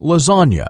lasagna.